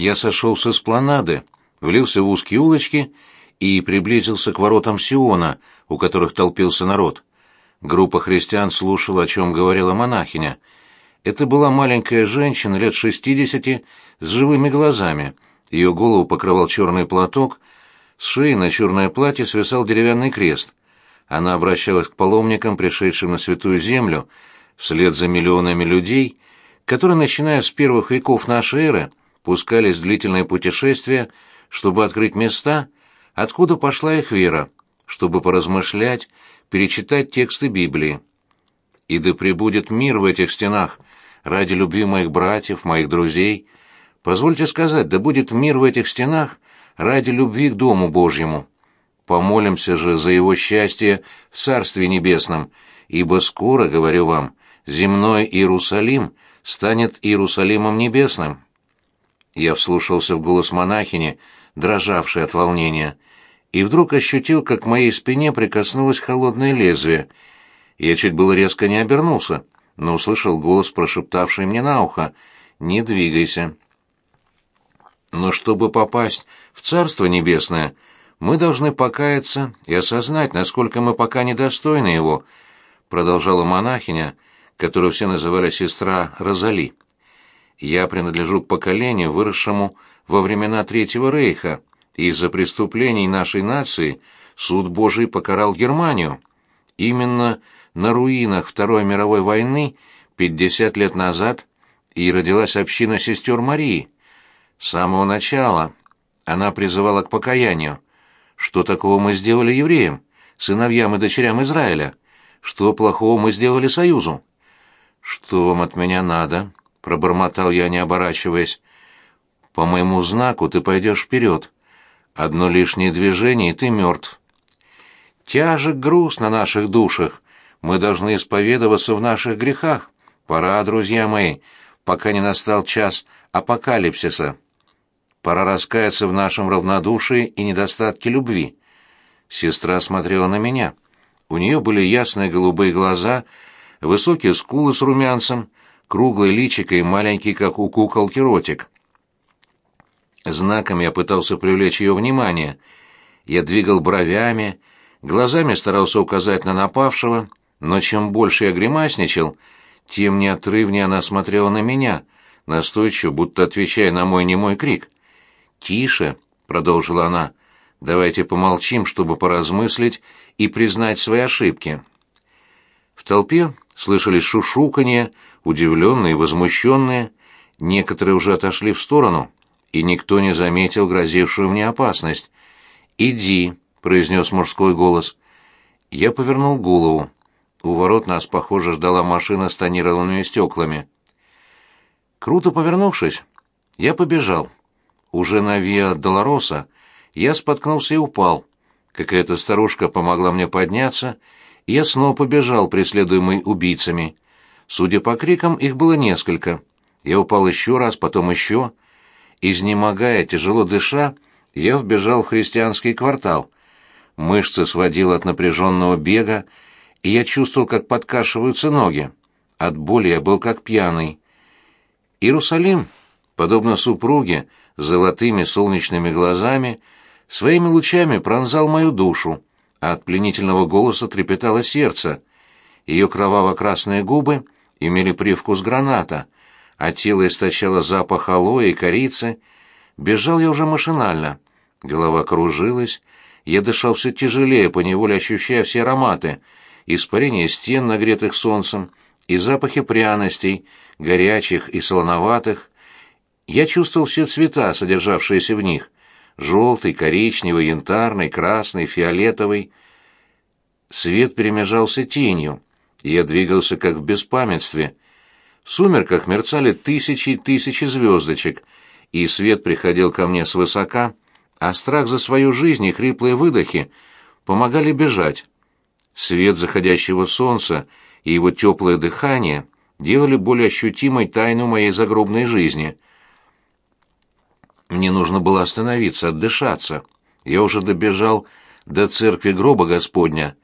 Я сошел с эспланады, влился в узкие улочки и приблизился к воротам Сиона, у которых толпился народ. Группа христиан слушала, о чем говорила монахиня. Это была маленькая женщина лет шестидесяти с живыми глазами. Ее голову покрывал черный платок, с шеи на черное платье свисал деревянный крест. Она обращалась к паломникам, пришедшим на Святую Землю, вслед за миллионами людей, которые, начиная с первых веков нашей эры, пускались в длительное путешествие, чтобы открыть места, откуда пошла их вера, чтобы поразмышлять, перечитать тексты Библии. И да пребудет мир в этих стенах ради любви моих братьев, моих друзей. Позвольте сказать, да будет мир в этих стенах ради любви к Дому Божьему. Помолимся же за его счастье в Царстве Небесном, ибо скоро, говорю вам, земной Иерусалим станет Иерусалимом Небесным. Я вслушался в голос монахини, дрожавшей от волнения, и вдруг ощутил, как к моей спине прикоснулось холодное лезвие. Я чуть было резко не обернулся, но услышал голос, прошептавший мне на ухо «Не двигайся». Но чтобы попасть в Царство Небесное, мы должны покаяться и осознать, насколько мы пока недостойны его, продолжала монахиня, которую все называли сестра Розали. Я принадлежу к поколению, выросшему во времена Третьего Рейха, из-за преступлений нашей нации суд Божий покарал Германию. Именно на руинах Второй мировой войны 50 лет назад и родилась община сестер Марии. С самого начала она призывала к покаянию. Что такого мы сделали евреям, сыновьям и дочерям Израиля? Что плохого мы сделали Союзу? Что вам от меня надо? — пробормотал я, не оборачиваясь. «По моему знаку ты пойдешь вперед. Одно лишнее движение, и ты мертв. Тяжек груз на наших душах. Мы должны исповедоваться в наших грехах. Пора, друзья мои, пока не настал час апокалипсиса. Пора раскаяться в нашем равнодушии и недостатке любви». Сестра смотрела на меня. У нее были ясные голубые глаза, высокие скулы с румянцем, круглое личико и маленький, как у куколки, ротик. Знаком я пытался привлечь ее внимание. Я двигал бровями, глазами старался указать на напавшего, но чем больше я гримасничал, тем неотрывнее она смотрела на меня, настойчиво, будто отвечая на мой немой крик. «Тише», — продолжила она, — «давайте помолчим, чтобы поразмыслить и признать свои ошибки». В толпе слышались шушуканье, удивленные возмущенные, некоторые уже отошли в сторону, и никто не заметил грозившую мне опасность. «Иди», — произнес мужской голос. Я повернул голову. У ворот нас, похоже, ждала машина с тонированными стеклами. Круто повернувшись, я побежал. Уже на Виа Долороса я споткнулся и упал. Какая-то старушка помогла мне подняться, я снова побежал, преследуемый убийцами. Судя по крикам, их было несколько. Я упал еще раз, потом еще. Изнемогая, тяжело дыша, я вбежал в христианский квартал. Мышцы сводило от напряженного бега, и я чувствовал, как подкашиваются ноги. От боли я был как пьяный. Иерусалим, подобно супруге, с золотыми солнечными глазами, своими лучами пронзал мою душу, а от пленительного голоса трепетало сердце. Ее кроваво-красные губы — имели привкус граната, а тело источало запах алоэ и корицы. Бежал я уже машинально. Голова кружилась, я дышал все тяжелее, поневоле ощущая все ароматы, испарение стен, нагретых солнцем, и запахи пряностей, горячих и солоноватых. Я чувствовал все цвета, содержавшиеся в них — желтый, коричневый, янтарный, красный, фиолетовый. Свет перемежался тенью — я двигался как в беспамятстве. В сумерках мерцали тысячи и тысячи звездочек, и свет приходил ко мне свысока, а страх за свою жизнь и хриплые выдохи помогали бежать. Свет заходящего солнца и его теплое дыхание делали более ощутимой тайну моей загробной жизни. Мне нужно было остановиться, отдышаться. Я уже добежал до церкви гроба Господня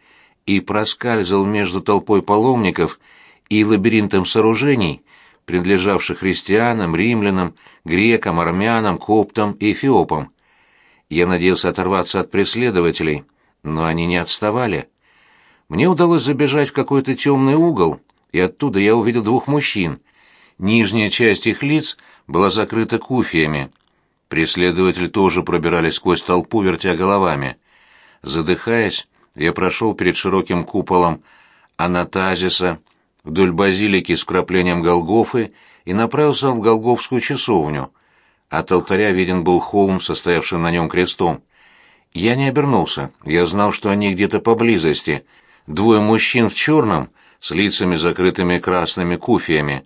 и проскальзывал между толпой паломников и лабиринтом сооружений, принадлежавших христианам, римлянам, грекам, армянам, коптам и эфиопам. Я надеялся оторваться от преследователей, но они не отставали. Мне удалось забежать в какой-то темный угол, и оттуда я увидел двух мужчин. Нижняя часть их лиц была закрыта куфиями. Преследователи тоже пробирались сквозь толпу, вертя головами. Задыхаясь, я прошел перед широким куполом Анатазиса вдоль базилики с вкраплением Голгофы и направился в Голгофскую часовню. От алтаря виден был холм, состоявший на нем крестом. Я не обернулся, я знал, что они где-то поблизости. Двое мужчин в черном, с лицами закрытыми красными куфиями.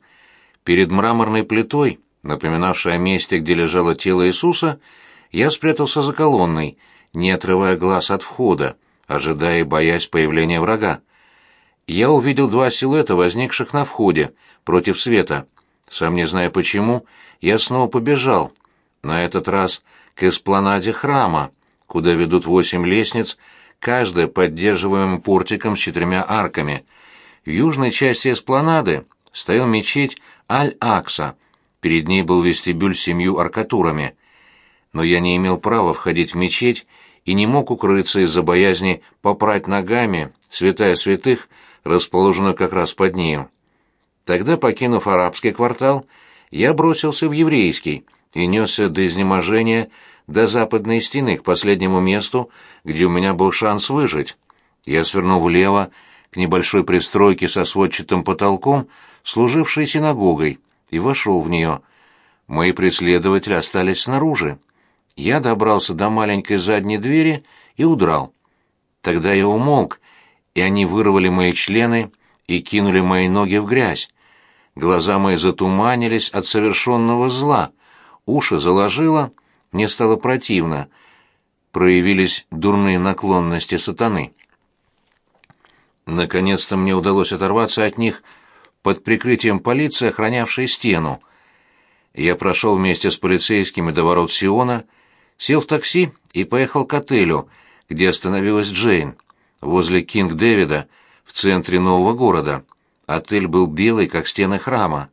Перед мраморной плитой напоминавшей о месте, где лежало тело Иисуса, я спрятался за колонной, не отрывая глаз от входа, ожидая и боясь появления врага. Я увидел два силуэта, возникших на входе, против света. Сам не зная почему, я снова побежал, на этот раз к эспланаде храма, куда ведут восемь лестниц, каждая поддерживаемым портиком с четырьмя арками. В южной части эспланады стоял мечеть Аль-Акса — Перед ней был вестибюль с семью аркатурами. Но я не имел права входить в мечеть и не мог укрыться из-за боязни попрать ногами святая святых, расположенную как раз под нею. Тогда, покинув арабский квартал, я бросился в еврейский и несся до изнеможения до западной стены к последнему месту, где у меня был шанс выжить. Я свернул влево к небольшой пристройке со сводчатым потолком, служившей синагогой, и вошел в нее. Мои преследователи остались снаружи. Я добрался до маленькой задней двери и удрал. Тогда я умолк, и они вырвали мои члены и кинули мои ноги в грязь. Глаза мои затуманились от совершенного зла, уши заложило, мне стало противно. Проявились дурные наклонности сатаны. Наконец-то мне удалось оторваться от них под прикрытием полиции, охранявшей стену. Я прошел вместе с полицейскими до ворот Сиона, сел в такси и поехал к отелю, где остановилась Джейн, возле Кинг-Дэвида, в центре нового города. Отель был белый, как стены храма.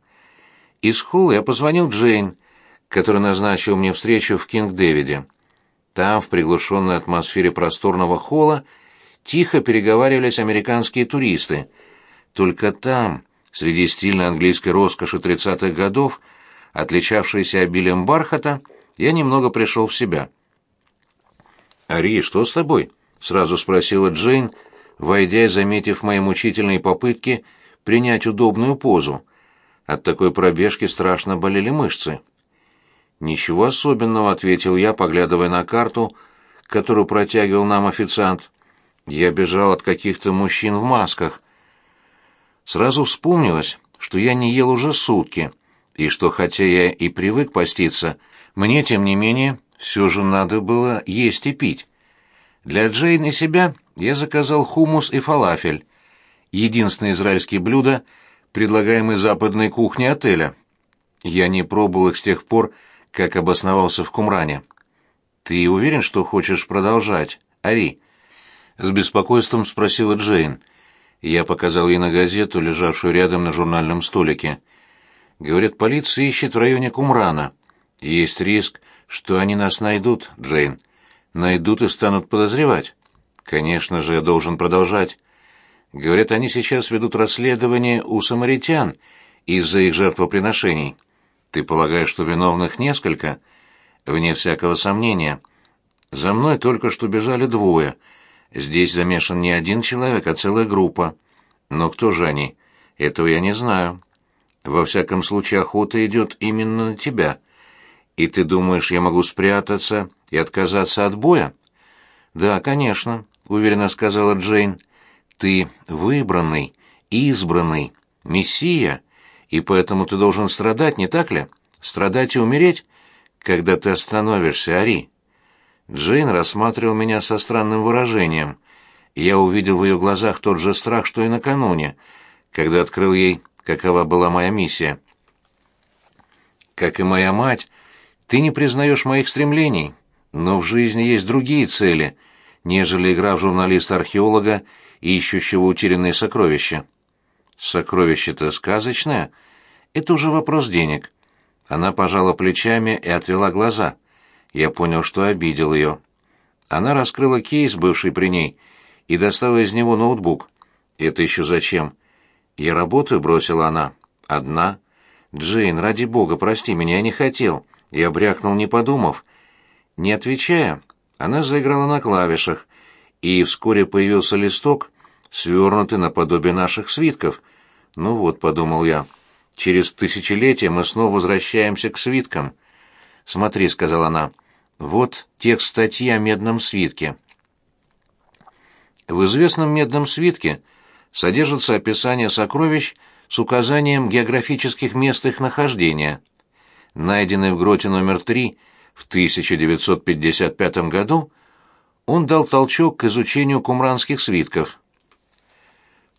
Из холла я позвонил Джейн, который назначил мне встречу в Кинг-Дэвиде. Там, в приглушенной атмосфере просторного холла, тихо переговаривались американские туристы. Только там, Среди стильной английской роскоши тридцатых годов, отличавшейся обилием бархата, я немного пришел в себя. «Ари, что с тобой?» — сразу спросила Джейн, войдя и заметив мои мучительные попытки принять удобную позу. От такой пробежки страшно болели мышцы. «Ничего особенного», — ответил я, поглядывая на карту, которую протягивал нам официант. «Я бежал от каких-то мужчин в масках. Сразу вспомнилось, что я не ел уже сутки, и что, хотя я и привык поститься, мне, тем не менее, все же надо было есть и пить. Для Джейн и себя я заказал хумус и фалафель, единственное израильские блюда, предлагаемые западной кухней отеля. Я не пробовал их с тех пор, как обосновался в Кумране. «Ты уверен, что хочешь продолжать, Ари?» С беспокойством спросила Джейн. Я показал ей на газету, лежавшую рядом на журнальном столике. Говорят, полиция ищет в районе Кумрана. Есть риск, что они нас найдут, Джейн. Найдут и станут подозревать. Конечно же, я должен продолжать. Говорят, они сейчас ведут расследование у самаритян из-за их жертвоприношений. Ты полагаешь, что виновных несколько? Вне всякого сомнения. За мной только что бежали двое — Здесь замешан не один человек, а целая группа. Но кто же они? Этого я не знаю. Во всяком случае, охота идет именно на тебя. И ты думаешь, я могу спрятаться и отказаться от боя? Да, конечно, уверенно сказала Джейн. Ты выбранный, избранный, мессия, и поэтому ты должен страдать, не так ли? Страдать и умереть, когда ты остановишься, Ари. Джейн рассматривал меня со странным выражением. Я увидел в ее глазах тот же страх, что и накануне, когда открыл ей, какова была моя миссия. Как и моя мать, ты не признаешь моих стремлений, но в жизни есть другие цели, нежели игра в журналиста-археолога, ищущего утерянные сокровища. Сокровище-то сказочное. Это уже вопрос денег. Она пожала плечами и отвела глаза. Я понял, что обидел ее. Она раскрыла кейс, бывший при ней, и достала из него ноутбук. «Это еще зачем?» «Я работаю», — бросила она. «Одна?» «Джейн, ради бога, прости меня, я не хотел». Я брякнул, не подумав. Не отвечая, она заиграла на клавишах, и вскоре появился листок, свернутый наподобие наших свитков. «Ну вот», — подумал я, — «через тысячелетия мы снова возвращаемся к свиткам». «Смотри», — сказала она, — «вот текст статьи о медном свитке». В известном медном свитке содержится описание сокровищ с указанием географических мест их нахождения. Найденный в гроте номер 3 в 1955 году, он дал толчок к изучению кумранских свитков.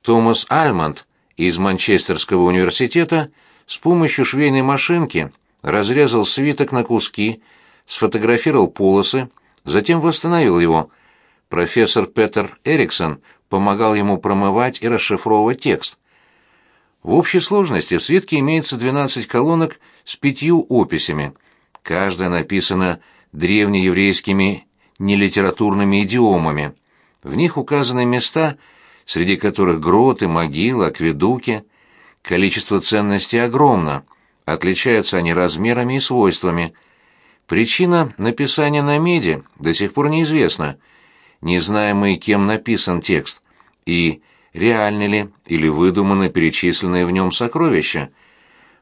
Томас Альмонд из Манчестерского университета с помощью швейной машинки разрезал свиток на куски, сфотографировал полосы, затем восстановил его – профессор Петер Эриксон помогал ему промывать и расшифровывать текст. В общей сложности в свитке имеется 12 колонок с пятью описями. Каждая написана древнееврейскими нелитературными идиомами. В них указаны места, среди которых гроты, могилы, акведуки. Количество ценностей огромно, отличаются они размерами и свойствами. Причина написания на меди до сих пор неизвестна – не знаем мы, кем написан текст, и реальны ли или выдуманы перечисленные в нем сокровища.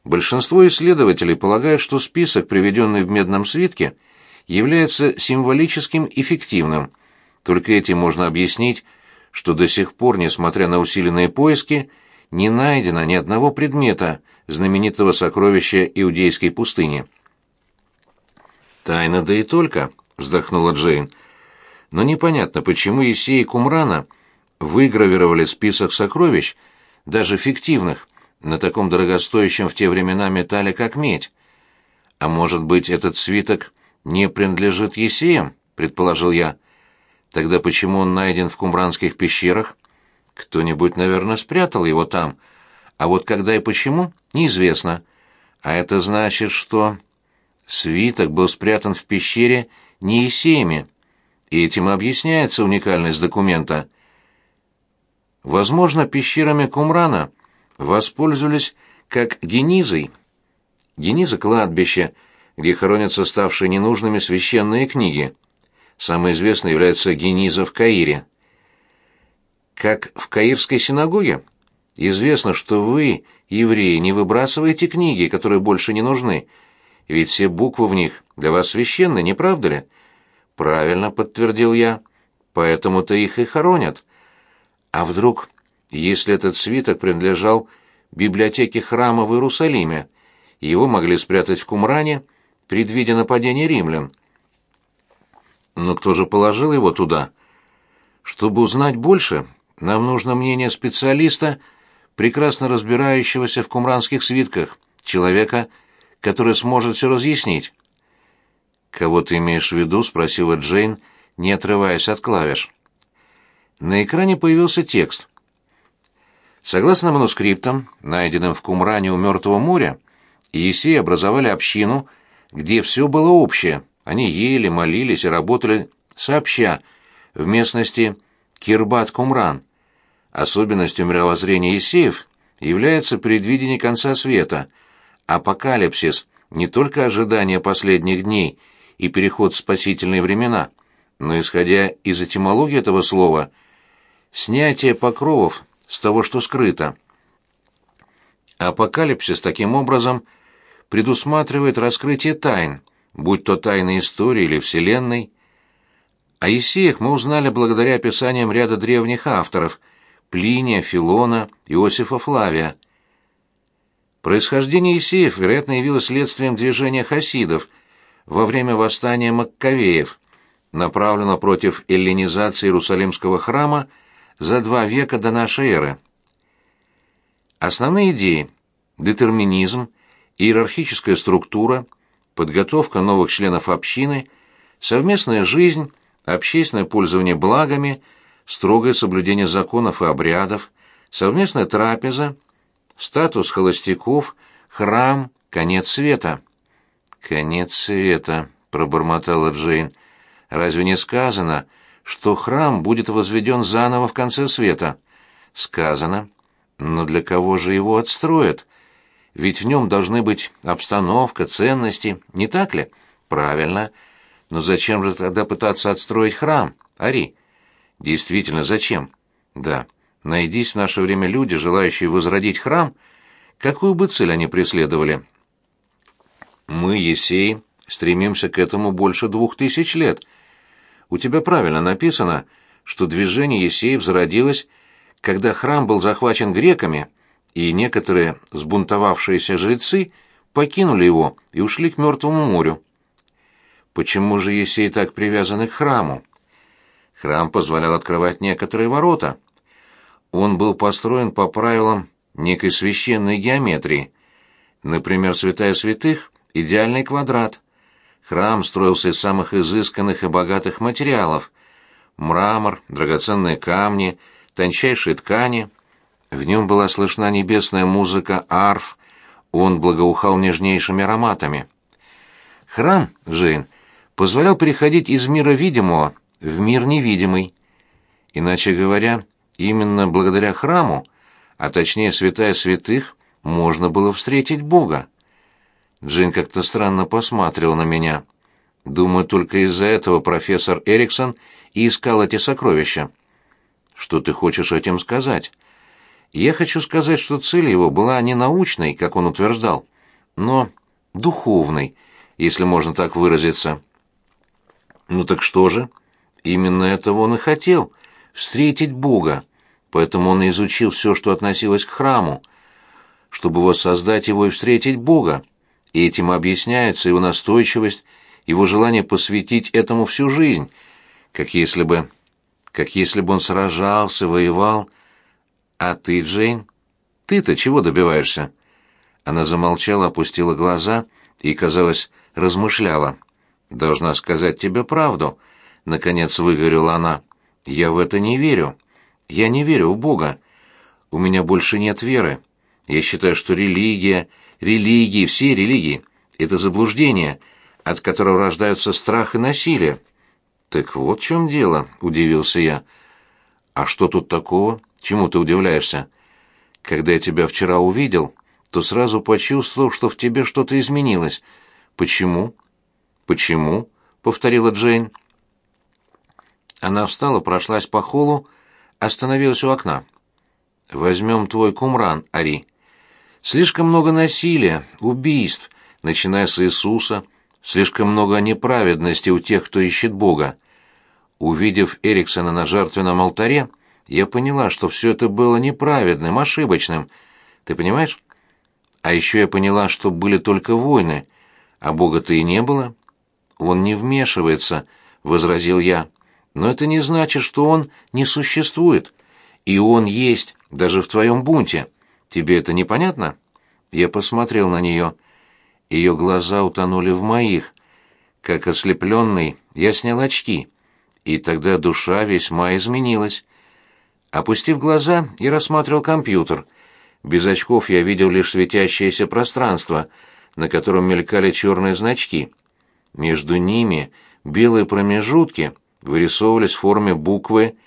Большинство исследователей полагают, что список, приведенный в медном свитке, является символическим и фиктивным. Только этим можно объяснить, что до сих пор, несмотря на усиленные поиски, не найдено ни одного предмета знаменитого сокровища Иудейской пустыни. «Тайна да и только», — вздохнула Джейн, — но непонятно, почему Есей и Кумрана выгравировали список сокровищ, даже фиктивных, на таком дорогостоящем в те времена металле, как медь. А может быть, этот свиток не принадлежит Есеям, предположил я. Тогда почему он найден в кумранских пещерах? Кто-нибудь, наверное, спрятал его там. А вот когда и почему, неизвестно. А это значит, что свиток был спрятан в пещере не Есеями, и этим объясняется уникальность документа. Возможно, пещерами Кумрана воспользовались как генизой. Гениза — кладбище, где хоронятся ставшие ненужными священные книги. Самой известной является гениза в Каире. Как в Каирской синагоге? Известно, что вы, евреи, не выбрасываете книги, которые больше не нужны, ведь все буквы в них для вас священны, не правда ли? Правильно, подтвердил я. Поэтому-то их и хоронят. А вдруг, если этот свиток принадлежал библиотеке храма в Иерусалиме, его могли спрятать в Кумране, предвидя нападение римлян? Но кто же положил его туда? Чтобы узнать больше, нам нужно мнение специалиста, прекрасно разбирающегося в кумранских свитках, человека, который сможет все разъяснить. «Кого ты имеешь в виду?» — спросила Джейн, не отрываясь от клавиш. На экране появился текст. Согласно манускриптам, найденным в Кумране у Мертвого моря, Есеи образовали общину, где все было общее. Они ели, молились и работали сообща в местности Кирбат-Кумран. Особенностью мировоззрения Есеев является предвидение конца света, апокалипсис, не только ожидание последних дней — и переход в спасительные времена, но исходя из этимологии этого слова, снятие покровов с того, что скрыто. Апокалипсис таким образом предусматривает раскрытие тайн, будь то тайны истории или Вселенной. О Есеях мы узнали благодаря описаниям ряда древних авторов – Плиния, Филона, Иосифа Флавия. Происхождение Есеев, вероятно, явилось следствием движения хасидов, во время восстания Маккавеев, направлено против эллинизации Иерусалимского храма за два века до нашей эры. Основные идеи – детерминизм, иерархическая структура, подготовка новых членов общины, совместная жизнь, общественное пользование благами, строгое соблюдение законов и обрядов, совместная трапеза, статус холостяков, храм — конец света». «Конец света», — пробормотала Джейн. «Разве не сказано, что храм будет возведен заново в конце света?» «Сказано. Но для кого же его отстроят? Ведь в нем должны быть обстановка, ценности, не так ли?» «Правильно. Но зачем же тогда пытаться отстроить храм, Ари?» «Действительно, зачем?» «Да. Найдись в наше время люди, желающие возродить храм, какую бы цель они преследовали?» Мы, Есеи, стремимся к этому больше двух тысяч лет. У тебя правильно написано, что движение Есеев зародилось, когда храм был захвачен греками, и некоторые сбунтовавшиеся жрецы покинули его и ушли к Мертвому морю. Почему же Есеи так привязаны к храму? Храм позволял открывать некоторые ворота. Он был построен по правилам некой священной геометрии. Например, святая святых идеальный квадрат. Храм строился из самых изысканных и богатых материалов. Мрамор, драгоценные камни, тончайшие ткани. В нем была слышна небесная музыка арф, он благоухал нежнейшими ароматами. Храм, Джейн, позволял переходить из мира видимого в мир невидимый. Иначе говоря, именно благодаря храму, а точнее святая святых, можно было встретить Бога. Джин как-то странно посматривал на меня. Думаю, только из-за этого профессор Эриксон и искал эти сокровища. Что ты хочешь этим сказать? Я хочу сказать, что цель его была не научной, как он утверждал, но духовной, если можно так выразиться. Ну так что же? Именно этого он и хотел — встретить Бога, поэтому он и изучил все, что относилось к храму, чтобы воссоздать его и встретить Бога и этим объясняется его настойчивость, его желание посвятить этому всю жизнь, как если бы... как если бы он сражался, воевал. А ты, Джейн, ты-то чего добиваешься?» Она замолчала, опустила глаза и, казалось, размышляла. «Должна сказать тебе правду», — наконец выговорила она. «Я в это не верю. Я не верю в Бога. У меня больше нет веры. Я считаю, что религия религии, все религии — это заблуждение, от которого рождаются страх и насилие. «Так вот в чем дело», — удивился я. «А что тут такого? Чему ты удивляешься? Когда я тебя вчера увидел, то сразу почувствовал, что в тебе что-то изменилось. Почему?» «Почему?» — повторила Джейн. Она встала, прошлась по холлу, остановилась у окна. «Возьмем твой кумран, Ари. Слишком много насилия, убийств, начиная с Иисуса, слишком много неправедности у тех, кто ищет Бога. Увидев Эриксона на жертвенном алтаре, я поняла, что все это было неправедным, ошибочным. Ты понимаешь? А еще я поняла, что были только войны, а Бога-то и не было. Он не вмешивается, — возразил я. Но это не значит, что он не существует. И он есть, даже в твоем бунте. Тебе это непонятно?» Я посмотрел на нее. Ее глаза утонули в моих. Как ослепленный, я снял очки, и тогда душа весьма изменилась. Опустив глаза, я рассматривал компьютер. Без очков я видел лишь светящееся пространство, на котором мелькали черные значки. Между ними белые промежутки вырисовывались в форме буквы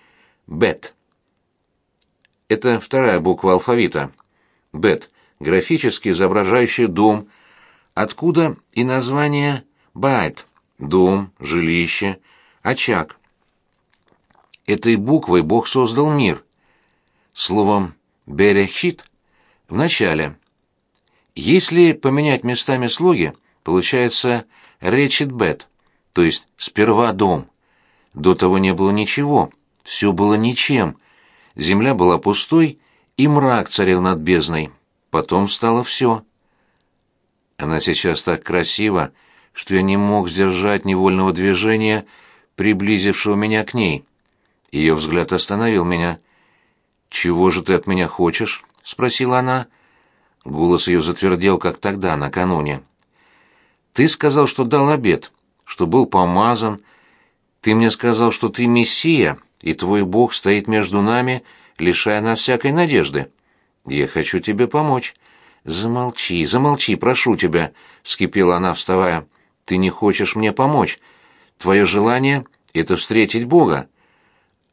«бет». Это вторая буква алфавита. Бет, графически изображающий дом, откуда и название Байт – дом, жилище, очаг. Этой буквой Бог создал мир. Словом «берехит» в начале. Если поменять местами слоги, получается «речит бет», то есть «сперва дом». До того не было ничего, все было ничем. Земля была пустой, и мрак царил над бездной. Потом стало все. Она сейчас так красива, что я не мог сдержать невольного движения, приблизившего меня к ней. Ее взгляд остановил меня. «Чего же ты от меня хочешь?» — спросила она. Голос ее затвердел, как тогда, накануне. «Ты сказал, что дал обед, что был помазан. Ты мне сказал, что ты мессия, и твой Бог стоит между нами, лишая нас всякой надежды. Я хочу тебе помочь. Замолчи, замолчи, прошу тебя, вскипела она, вставая. Ты не хочешь мне помочь. Твое желание — это встретить Бога.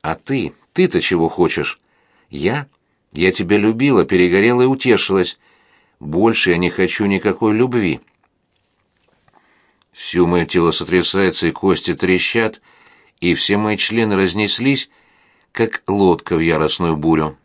А ты, ты-то чего хочешь? Я? Я тебя любила, перегорела и утешилась. Больше я не хочу никакой любви. Все мое тело сотрясается, и кости трещат, и все мои члены разнеслись, как лодка в яростную бурю.